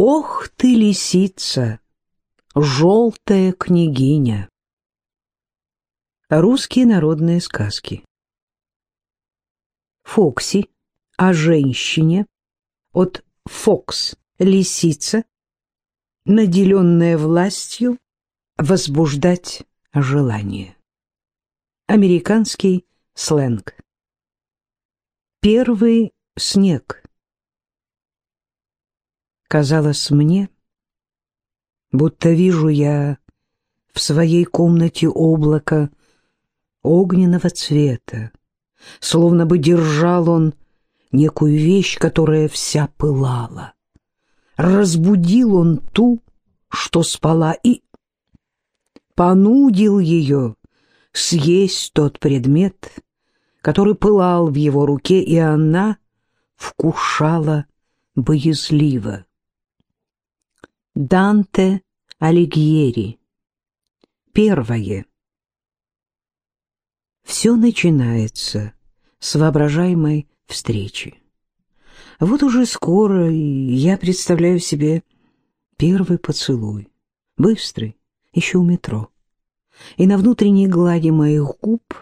Ох ты, лисица, желтая княгиня! Русские народные сказки Фокси о женщине от Фокс — лисица, наделенная властью возбуждать желание. Американский сленг. Первый снег. Казалось мне, будто вижу я в своей комнате облако огненного цвета, словно бы держал он некую вещь, которая вся пылала. Разбудил он ту, что спала, и понудил ее съесть тот предмет, который пылал в его руке, и она вкушала боязливо. Данте Алигьери. Первое. Все начинается с воображаемой встречи. Вот уже скоро я представляю себе первый поцелуй, быстрый, еще у метро. И на внутренней глади моих губ,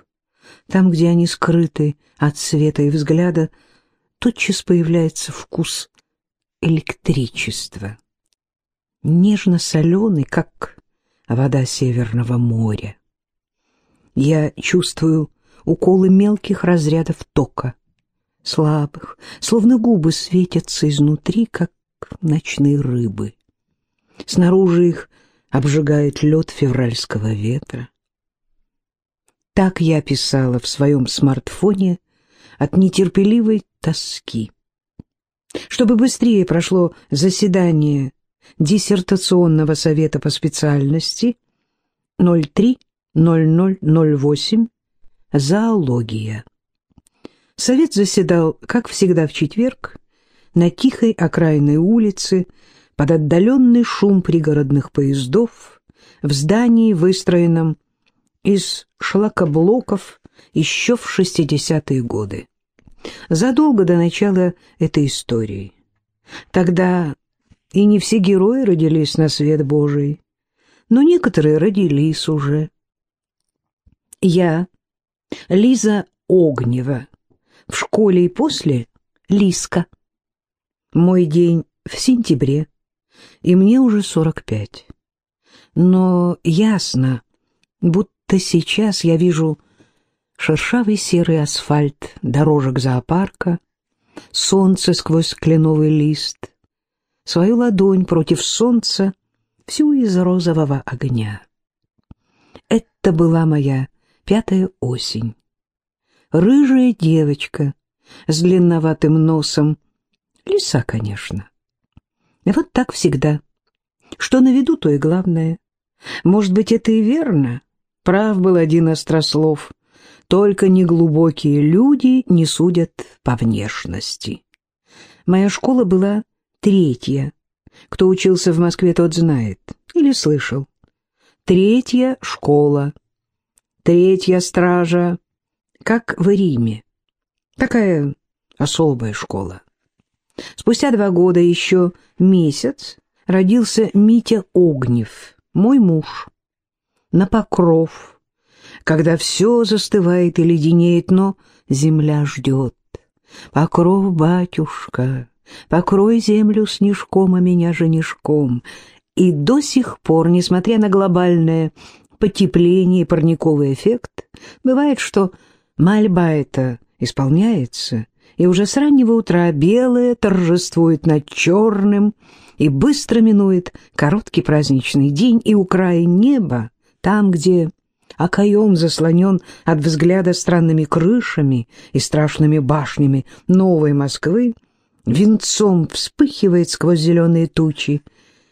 там, где они скрыты от света и взгляда, тотчас появляется вкус электричества, нежно-соленый, как вода Северного моря. Я чувствую уколы мелких разрядов тока, слабых, словно губы светятся изнутри, как ночные рыбы. Снаружи их обжигает лед февральского ветра. Так я писала в своем смартфоне от нетерпеливой тоски. Чтобы быстрее прошло заседание диссертационного совета по специальности 03-0008 «Зоология». Совет заседал, как всегда, в четверг, на тихой окраинной улице, под отдаленный шум пригородных поездов, в здании, выстроенном из шлакоблоков еще в 60-е годы, задолго до начала этой истории. Тогда и не все герои родились на свет Божий, но некоторые родились уже. Я, Лиза Огнева, в школе и после Лиска. Мой день в сентябре, и мне уже сорок пять. Но ясно, будто сейчас я вижу шершавый серый асфальт дорожек зоопарка, солнце сквозь кленовый лист, свою ладонь против солнца, всю из розового огня. Это была моя пятая осень рыжая девочка с длинноватым носом. Лиса, конечно. И вот так всегда. Что на виду, то и главное. Может быть, это и верно. Прав был один острослов. Только неглубокие люди не судят по внешности. Моя школа была третья. Кто учился в Москве, тот знает. Или слышал. Третья школа. Третья стража как в Риме. Такая особая школа. Спустя два года, еще месяц, родился Митя Огнев, мой муж. На покров, когда все застывает и леденеет, но земля ждет. Покров, батюшка, покрой землю снежком, а меня женишком. И до сих пор, несмотря на глобальное потепление и парниковый эффект, бывает, что Мольба эта исполняется, и уже с раннего утра белое торжествует над черным и быстро минует короткий праздничный день, и у края неба, там, где окоем заслонен от взгляда странными крышами и страшными башнями новой Москвы, венцом вспыхивает сквозь зеленые тучи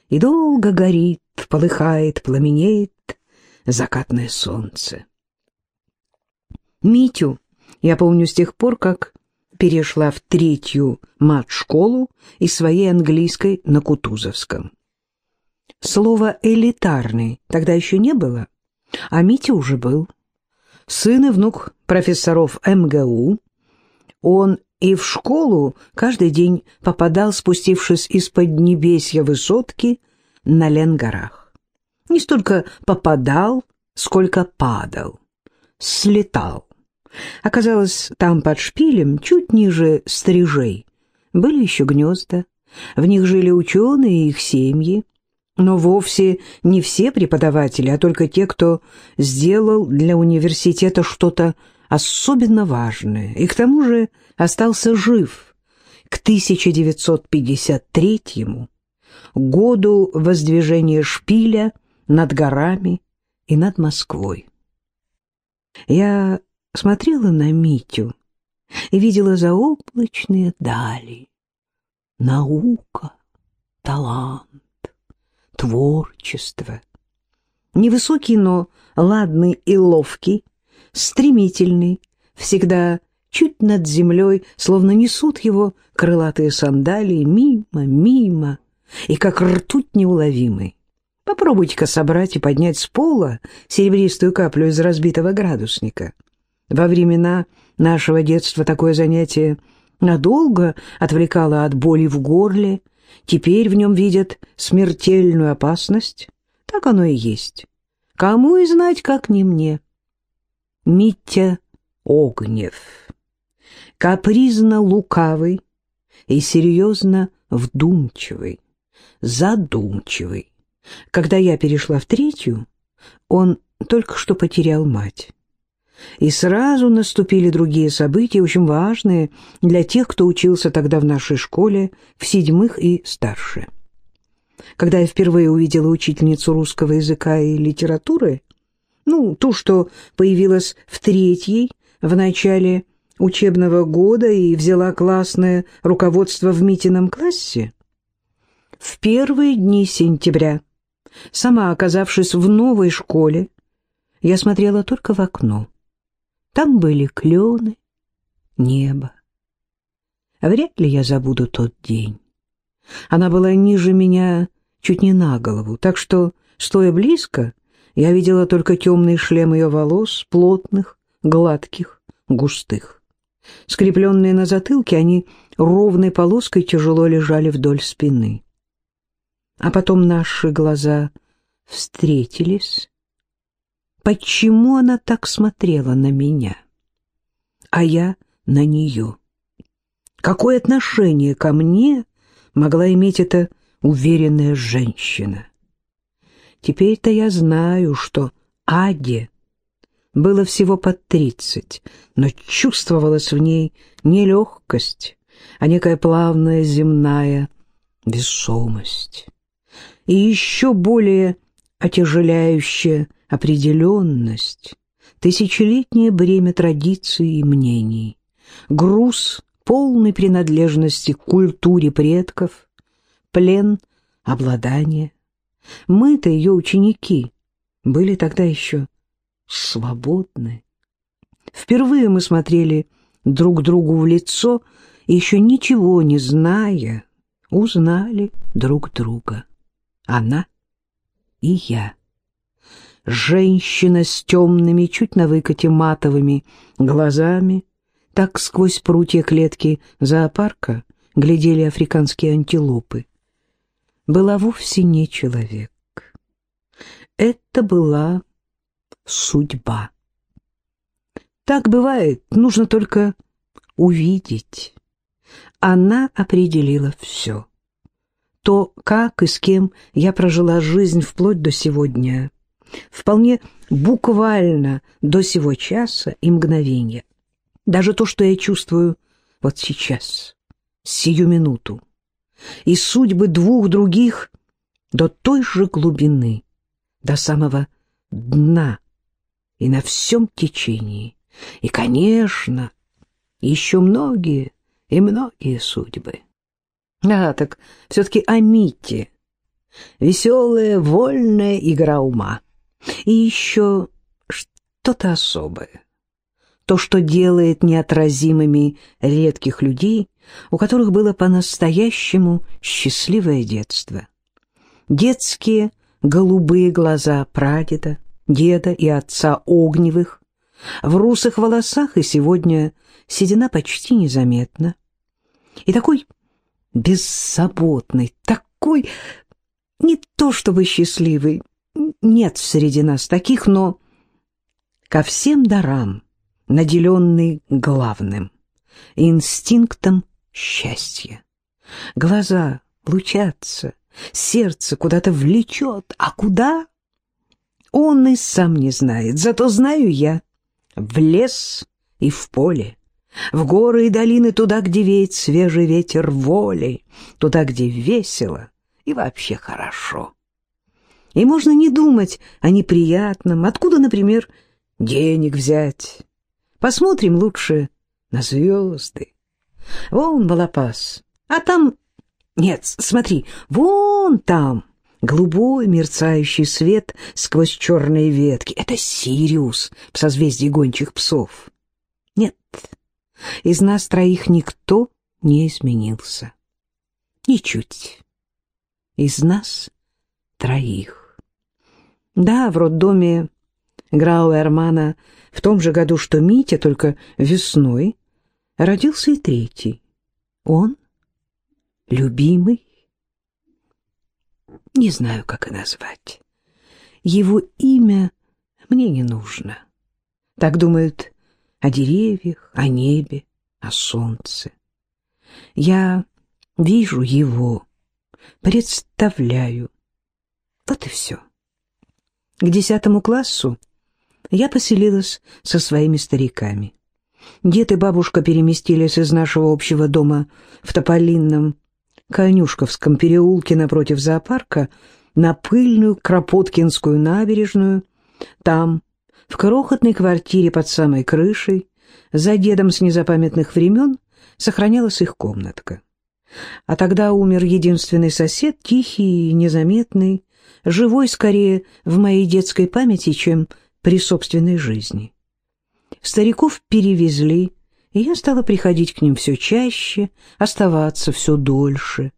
и долго горит, полыхает, пламенеет закатное солнце. Митю я помню с тех пор, как перешла в третью мат-школу из своей английской на Кутузовском. Слово «элитарный» тогда еще не было, а Митя уже был. Сын и внук профессоров МГУ, он и в школу каждый день попадал, спустившись из-под небесья высотки на Ленгорах. Не столько попадал, сколько падал, слетал. Оказалось, там под шпилем, чуть ниже стрижей, были еще гнезда. В них жили ученые и их семьи. Но вовсе не все преподаватели, а только те, кто сделал для университета что-то особенно важное, и к тому же остался жив к 1953 году воздвижения шпиля над горами и над Москвой. Я смотрела на Митю и видела заоблачные дали. Наука, талант, творчество. Невысокий, но ладный и ловкий, стремительный, всегда чуть над землей, словно несут его крылатые сандалии мимо, мимо, и как ртуть неуловимый. Попробуйте-ка собрать и поднять с пола серебристую каплю из разбитого градусника. Во времена нашего детства такое занятие надолго отвлекало от боли в горле, теперь в нем видят смертельную опасность. Так оно и есть. Кому и знать, как не мне. Митя Огнев. Капризно лукавый и серьезно вдумчивый, задумчивый. Когда я перешла в третью, он только что потерял мать. И сразу наступили другие события, очень важные для тех, кто учился тогда в нашей школе, в седьмых и старше. Когда я впервые увидела учительницу русского языка и литературы, ну, ту, что появилась в третьей, в начале учебного года и взяла классное руководство в Митином классе, в первые дни сентября, сама оказавшись в новой школе, я смотрела только в окно. Там были клены, небо. Вряд ли я забуду тот день. Она была ниже меня чуть не на голову, так что, стоя близко, я видела только темный шлем ее волос, плотных, гладких, густых. Скрепленные на затылке, они ровной полоской тяжело лежали вдоль спины. А потом наши глаза встретились, почему она так смотрела на меня, а я на нее. Какое отношение ко мне могла иметь эта уверенная женщина? Теперь-то я знаю, что Аде было всего под тридцать, но чувствовалась в ней не легкость, а некая плавная земная весомость. И еще более отяжеляющая определенность, тысячелетнее бремя традиций и мнений, груз полной принадлежности к культуре предков, плен обладания. Мы-то ее ученики были тогда еще свободны. Впервые мы смотрели друг другу в лицо, и еще ничего не зная, узнали друг друга. Она и я женщина с темными, чуть на выкате матовыми глазами. Так сквозь прутья клетки зоопарка глядели африканские антилопы. Была вовсе не человек. Это была судьба. Так бывает, нужно только увидеть. Она определила все. То, как и с кем я прожила жизнь вплоть до сегодня, вполне буквально до сего часа и мгновения. Даже то, что я чувствую вот сейчас, сию минуту, и судьбы двух других до той же глубины, до самого дна и на всем течении. И, конечно, еще многие и многие судьбы. А, так все-таки о Мите. Веселая, вольная игра ума. И еще что-то особое. То, что делает неотразимыми редких людей, у которых было по-настоящему счастливое детство. Детские голубые глаза прадеда, деда и отца Огневых, В русых волосах и сегодня седина почти незаметна. И такой беззаботный, такой не то чтобы счастливый, нет среди нас таких, но ко всем дарам наделенный главным — инстинктом счастья. Глаза лучатся, сердце куда-то влечет, а куда? Он и сам не знает, зато знаю я. В лес и в поле, в горы и долины, туда, где веет свежий ветер воли, туда, где весело и вообще хорошо. И можно не думать о неприятном, откуда, например, денег взять. Посмотрим лучше на звезды. Вон Балапас, а там... Нет, смотри, вон там голубой мерцающий свет сквозь черные ветки. Это Сириус в созвездии гончих псов. Нет, из нас троих никто не изменился. Ничуть. Из нас троих. Да, в роддоме Грауэрмана в том же году, что Митя, только весной, родился и третий. Он любимый. Не знаю, как и назвать. Его имя мне не нужно. Так думают о деревьях, о небе, о солнце. Я вижу его, представляю. Вот и все. К десятому классу я поселилась со своими стариками. Дед и бабушка переместились из нашего общего дома в Тополинном Конюшковском переулке напротив зоопарка на пыльную Кропоткинскую набережную. Там, в крохотной квартире под самой крышей, за дедом с незапамятных времен, сохранялась их комнатка. А тогда умер единственный сосед, тихий и незаметный, живой скорее в моей детской памяти, чем при собственной жизни. Стариков перевезли, и я стала приходить к ним все чаще, оставаться все дольше.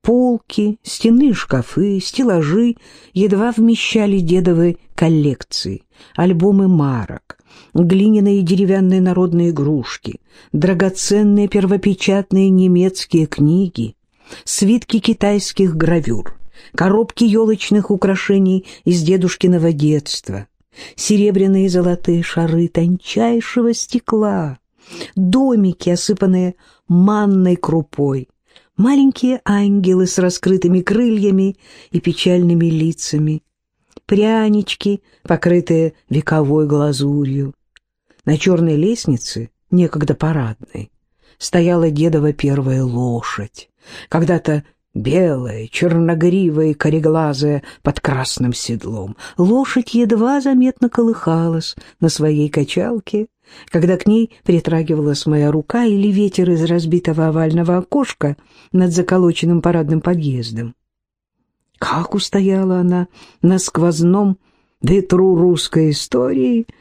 Полки, стенные шкафы, стеллажи едва вмещали дедовы коллекции, альбомы марок, глиняные и деревянные народные игрушки, драгоценные первопечатные немецкие книги, свитки китайских гравюр, коробки елочных украшений из дедушкиного детства, серебряные и золотые шары тончайшего стекла, домики, осыпанные манной крупой, маленькие ангелы с раскрытыми крыльями и печальными лицами, прянички, покрытые вековой глазурью. На черной лестнице, некогда парадной, стояла дедова первая лошадь, когда-то белая, черногривая кореглазая под красным седлом. Лошадь едва заметно колыхалась на своей качалке, когда к ней притрагивалась моя рука или ветер из разбитого овального окошка над заколоченным парадным подъездом. Как устояла она на сквозном ветру русской истории —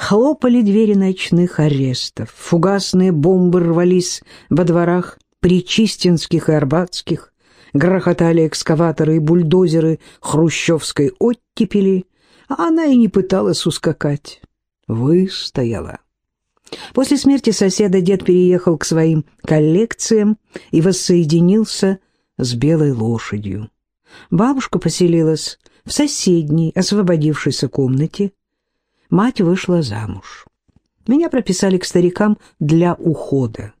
Хлопали двери ночных арестов, фугасные бомбы рвались во дворах Причистинских и Арбатских, грохотали экскаваторы и бульдозеры хрущевской оттепели, а она и не пыталась ускакать. Выстояла. После смерти соседа дед переехал к своим коллекциям и воссоединился с белой лошадью. Бабушка поселилась в соседней, освободившейся комнате. Мать вышла замуж. Меня прописали к старикам для ухода.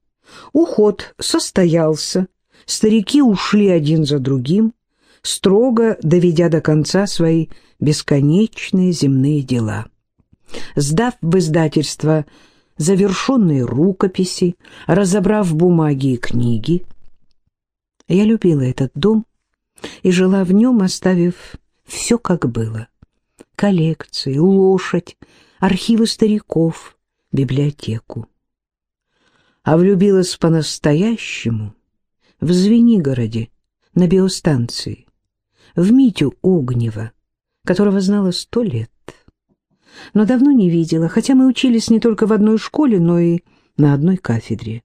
Уход состоялся старики ушли один за другим, строго доведя до конца свои бесконечные земные дела. Сдав в издательство завершенные рукописи, разобрав бумаги и книги, я любила этот дом и жила в нем, оставив все как было. Коллекции, лошадь, архивы стариков, библиотеку. А влюбилась по-настоящему — в Звенигороде, на биостанции, в Митю Огнева, которого знала сто лет. Но давно не видела, хотя мы учились не только в одной школе, но и на одной кафедре.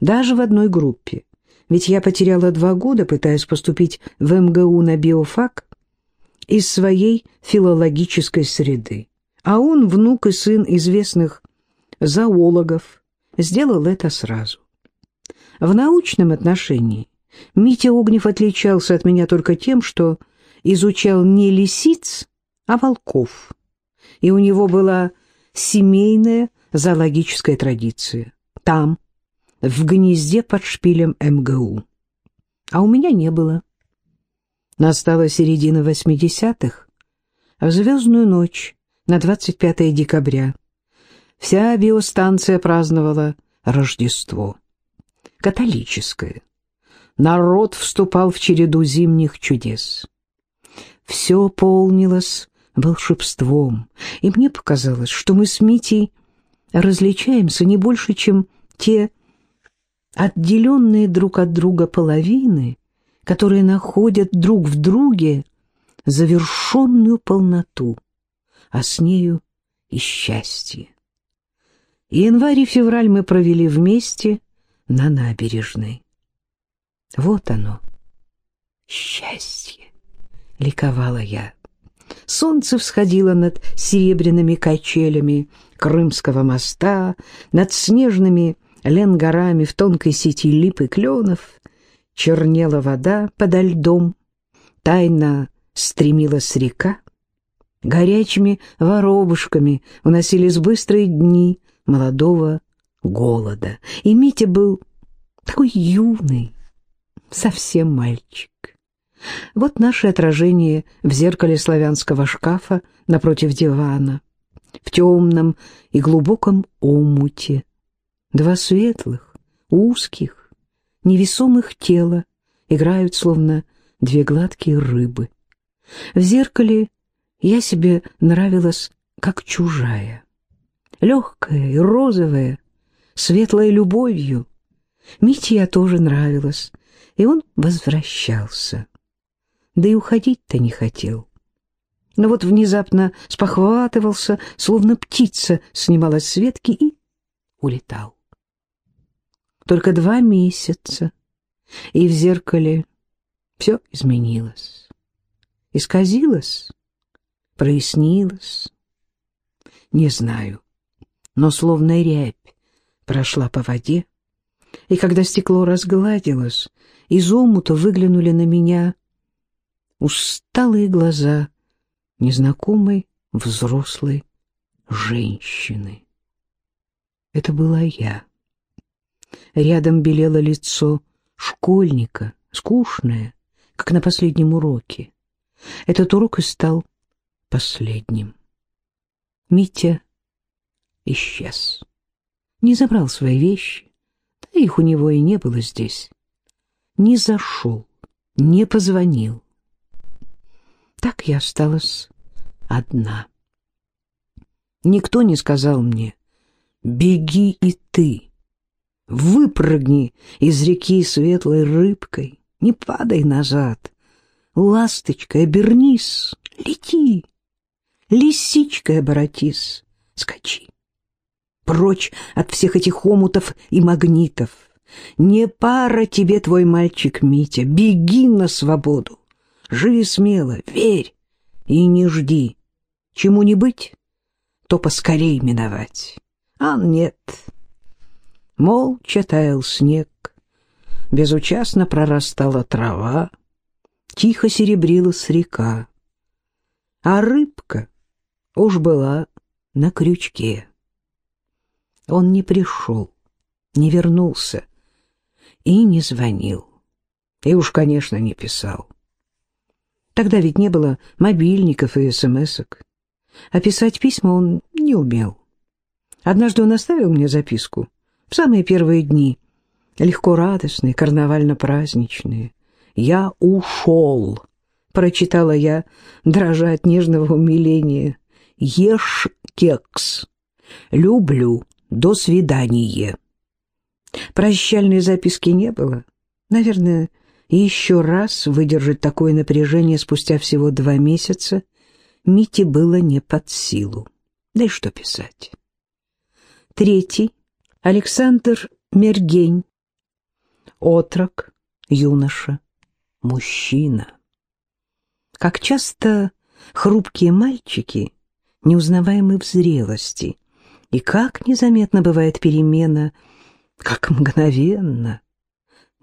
Даже в одной группе. Ведь я потеряла два года, пытаясь поступить в МГУ на биофак из своей филологической среды. А он, внук и сын известных зоологов, сделал это сразу. В научном отношении Митя Огнев отличался от меня только тем, что изучал не лисиц, а волков. И у него была семейная зоологическая традиция. Там, в гнезде под шпилем МГУ. А у меня не было. Настала середина восьмидесятых, в звездную ночь на 25 декабря вся биостанция праздновала Рождество. Католическое. Народ вступал в череду зимних чудес. Все полнилось волшебством, и мне показалось, что мы с Митей различаемся не больше, чем те отделенные друг от друга половины, которые находят друг в друге завершенную полноту, а с нею и счастье. Январь и февраль мы провели вместе на набережной. Вот оно, счастье, ликовала я. Солнце всходило над серебряными качелями Крымского моста, над снежными ленгорами в тонкой сети лип и кленов. Чернела вода подо льдом, тайно стремилась река. Горячими воробушками уносились быстрые дни молодого голода. И Митя был такой юный, совсем мальчик. Вот наше отражение в зеркале славянского шкафа напротив дивана, в темном и глубоком омуте. Два светлых, узких, невесомых тела играют, словно две гладкие рыбы. В зеркале я себе нравилась как чужая, легкая и розовая, светлой любовью. Мите я тоже нравилась, и он возвращался. Да и уходить-то не хотел. Но вот внезапно спохватывался, словно птица снималась с ветки и улетал. Только два месяца, и в зеркале все изменилось. Исказилось, прояснилось. Не знаю, но словно рябь прошла по воде, и когда стекло разгладилось, из омута выглянули на меня усталые глаза незнакомой взрослой женщины. Это была я. Рядом белело лицо школьника, скучное, как на последнем уроке. Этот урок и стал последним. Митя исчез. Не забрал свои вещи, да их у него и не было здесь. Не зашел, не позвонил. Так я осталась одна. Никто не сказал мне «Беги и ты, выпрыгни из реки светлой рыбкой, не падай назад, ласточкой обернись, лети, лисичкой оборотись, скачи» прочь от всех этих омутов и магнитов. Не пара тебе твой мальчик Митя, беги на свободу. Живи смело, верь и не жди. Чему не быть, то поскорей миновать. А нет. Молча таял снег, безучастно прорастала трава, тихо серебрилась река, а рыбка уж была на крючке. Он не пришел, не вернулся и не звонил. И уж, конечно, не писал. Тогда ведь не было мобильников и смс-ок. А писать письма он не умел. Однажды он оставил мне записку в самые первые дни, легко радостные, карнавально-праздничные. «Я ушел», — прочитала я, дрожа от нежного умиления. «Ешь кекс. Люблю. До свидания. Прощальной записки не было. Наверное, еще раз выдержать такое напряжение спустя всего два месяца Мите было не под силу. Да и что писать. Третий. Александр Мергень. Отрок, юноша, мужчина. Как часто хрупкие мальчики неузнаваемы в зрелости. И как незаметно бывает перемена, как мгновенно.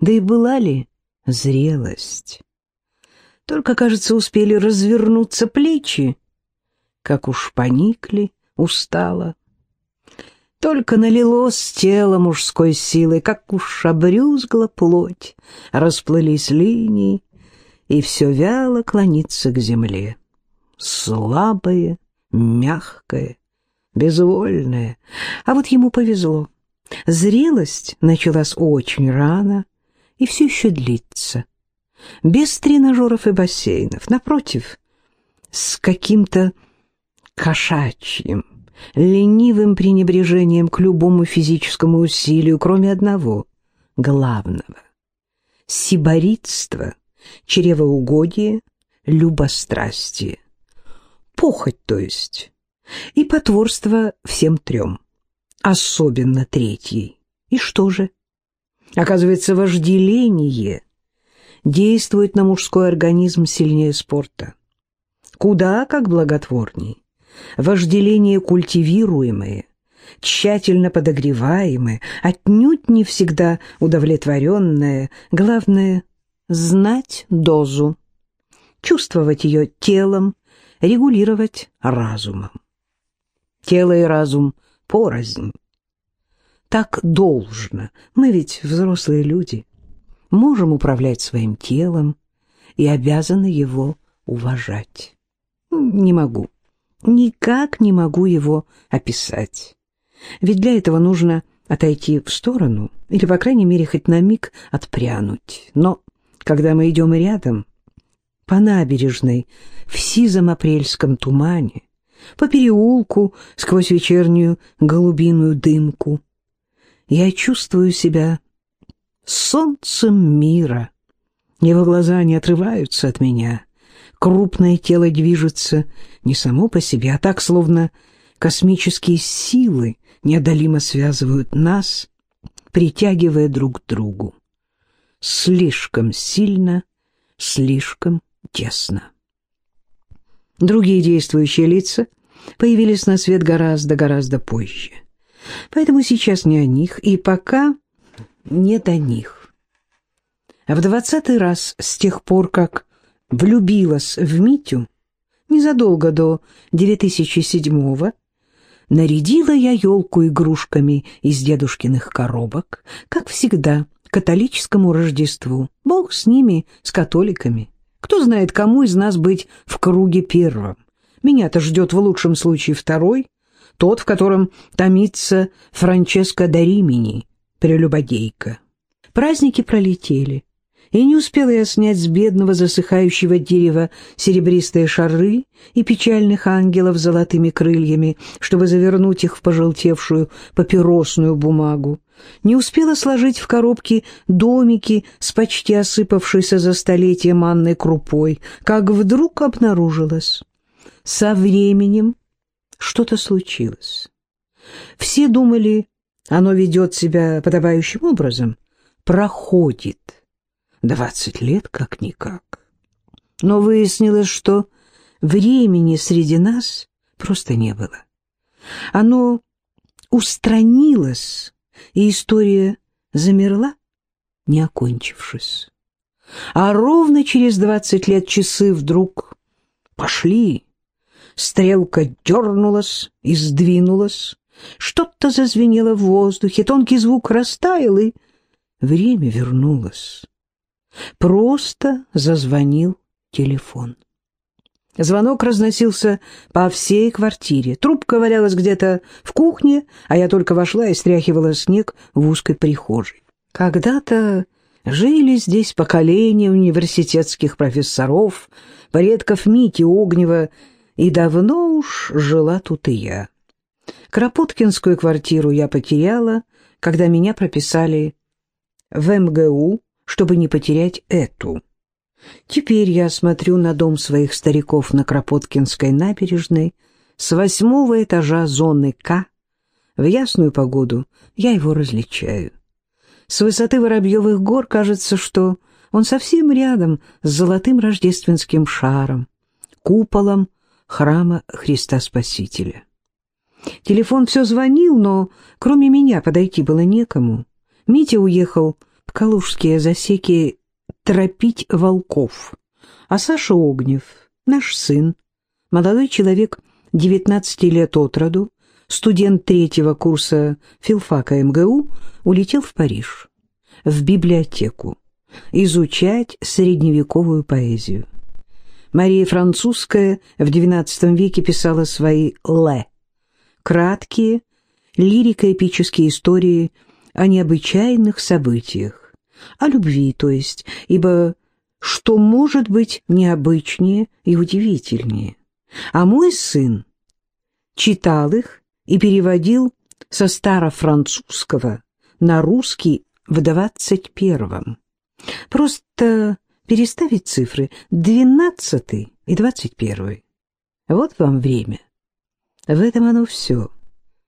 Да и была ли зрелость? Только, кажется, успели развернуться плечи, как уж поникли, устало. Только налилось тело мужской силой, как уж обрюзгла плоть, расплылись линии, и все вяло клонится к земле. Слабое, мягкое, безвольное. А вот ему повезло. Зрелость началась очень рано и все еще длится. Без тренажеров и бассейнов. Напротив, с каким-то кошачьим, ленивым пренебрежением к любому физическому усилию, кроме одного, главного — сиборитства, чревоугодие, любострастие. Похоть, то есть, и потворство всем трем, особенно третьей. И что же? Оказывается, вожделение действует на мужской организм сильнее спорта. Куда как благотворней вожделение культивируемое, тщательно подогреваемое, отнюдь не всегда удовлетворенное, главное — знать дозу, чувствовать ее телом, регулировать разумом. Тело и разум порознь. Так должно, мы ведь взрослые люди, можем управлять своим телом и обязаны его уважать. Не могу Никак не могу его описать. Ведь для этого нужно отойти в сторону или, по крайней мере, хоть на миг отпрянуть. Но когда мы идем рядом, по набережной, в сизом апрельском тумане, по переулку сквозь вечернюю голубиную дымку, я чувствую себя солнцем мира. Его глаза не отрываются от меня — крупное тело движется не само по себе, а так, словно космические силы неодолимо связывают нас, притягивая друг к другу. Слишком сильно, слишком тесно. Другие действующие лица появились на свет гораздо-гораздо позже. Поэтому сейчас не о них, и пока не до них. А в двадцатый раз с тех пор, как влюбилась в Митю незадолго до 2007-го, нарядила я елку игрушками из дедушкиных коробок, как всегда, к католическому Рождеству. Бог с ними, с католиками. Кто знает, кому из нас быть в круге первым. Меня-то ждет в лучшем случае второй, тот, в котором томится Франческо Даримини, прелюбодейка. Праздники пролетели и не успела я снять с бедного засыхающего дерева серебристые шары и печальных ангелов с золотыми крыльями, чтобы завернуть их в пожелтевшую папиросную бумагу. Не успела сложить в коробки домики с почти осыпавшейся за столетие манной крупой, как вдруг обнаружилось. Со временем что-то случилось. Все думали, оно ведет себя подобающим образом, проходит — Двадцать лет как-никак. Но выяснилось, что времени среди нас просто не было. Оно устранилось, и история замерла, не окончившись. А ровно через двадцать лет часы вдруг пошли. Стрелка дернулась и сдвинулась, что-то зазвенело в воздухе, тонкий звук растаял, и время вернулось. Просто зазвонил телефон. Звонок разносился по всей квартире. Трубка валялась где-то в кухне, а я только вошла и стряхивала снег в узкой прихожей. Когда-то жили здесь поколения университетских профессоров, предков Мити Огнева, и давно уж жила тут и я. Кропоткинскую квартиру я потеряла, когда меня прописали в МГУ чтобы не потерять эту. Теперь я смотрю на дом своих стариков на Кропоткинской набережной с восьмого этажа зоны К. В ясную погоду я его различаю. С высоты Воробьевых гор кажется, что он совсем рядом с золотым рождественским шаром, куполом храма Христа Спасителя. Телефон все звонил, но кроме меня подойти было некому. Митя уехал калужские засеки тропить волков, а Саша Огнев, наш сын, молодой человек 19 лет от роду, студент третьего курса филфака МГУ, улетел в Париж, в библиотеку, изучать средневековую поэзию. Мария Французская в XIX веке писала свои «ле», краткие, лирико-эпические истории о необычайных событиях, о любви, то есть, ибо что может быть необычнее и удивительнее. А мой сын читал их и переводил со старофранцузского на русский в двадцать первом. Просто переставить цифры двенадцатый и двадцать первый. Вот вам время. В этом оно все.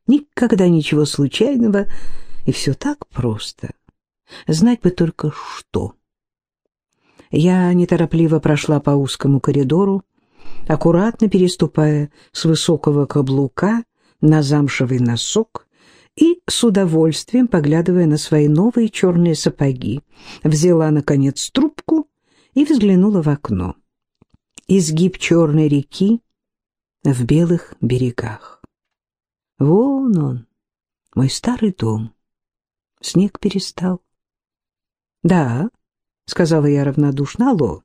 Никогда ничего случайного, и все так просто. Знать бы только что. Я неторопливо прошла по узкому коридору, аккуратно переступая с высокого каблука на замшевый носок и с удовольствием поглядывая на свои новые черные сапоги, взяла, наконец, трубку и взглянула в окно. Изгиб черной реки в белых берегах. Вон он, мой старый дом. Снег перестал. — Да, — сказала я равнодушно, — алло.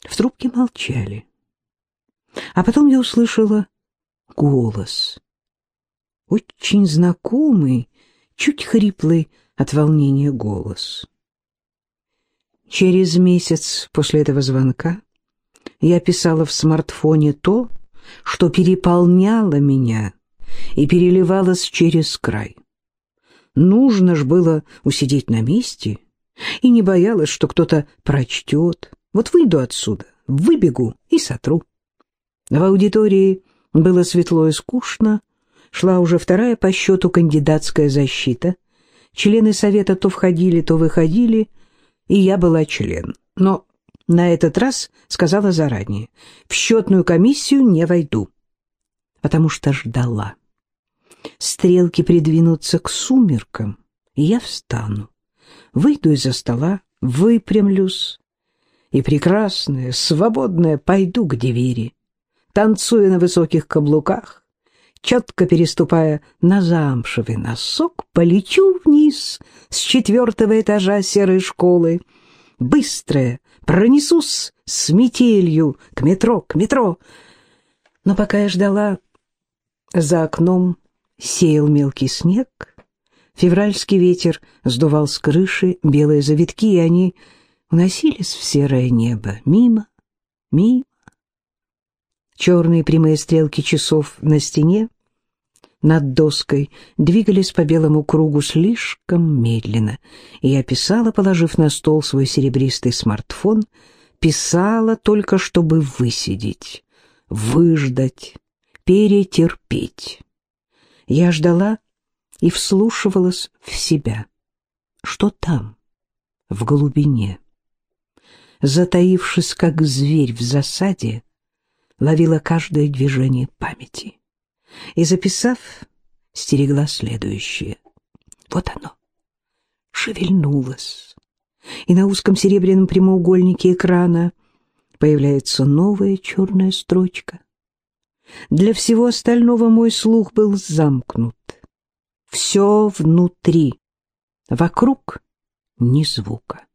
В трубке молчали. А потом я услышала голос. Очень знакомый, чуть хриплый от волнения голос. Через месяц после этого звонка я писала в смартфоне то, что переполняло меня и переливалось через край. Нужно ж было усидеть на месте, и не боялась, что кто-то прочтет. Вот выйду отсюда, выбегу и сотру. В аудитории было светло и скучно, шла уже вторая по счету кандидатская защита. Члены совета то входили, то выходили, и я была член. Но на этот раз сказала заранее, в счетную комиссию не войду, потому что ждала. Стрелки придвинутся к сумеркам, и я встану, выйду из-за стола, выпрямлюсь, и прекрасная, свободная пойду к двери, танцуя на высоких каблуках, четко переступая на замшевый носок, полечу вниз с четвертого этажа серой школы, быстрая, пронесусь с метелью к метро, к метро. Но пока я ждала, за окном сеял мелкий снег, февральский ветер сдувал с крыши белые завитки, и они уносились в серое небо, мимо, мимо. Черные прямые стрелки часов на стене над доской двигались по белому кругу слишком медленно, и я писала, положив на стол свой серебристый смартфон, писала только, чтобы высидеть, выждать, перетерпеть. Я ждала и вслушивалась в себя. Что там, в глубине? Затаившись, как зверь в засаде, ловила каждое движение памяти и, записав, стерегла следующее. Вот оно, шевельнулось, и на узком серебряном прямоугольнике экрана появляется новая черная строчка. Для всего остального мой слух был замкнут. Все внутри, вокруг ни звука.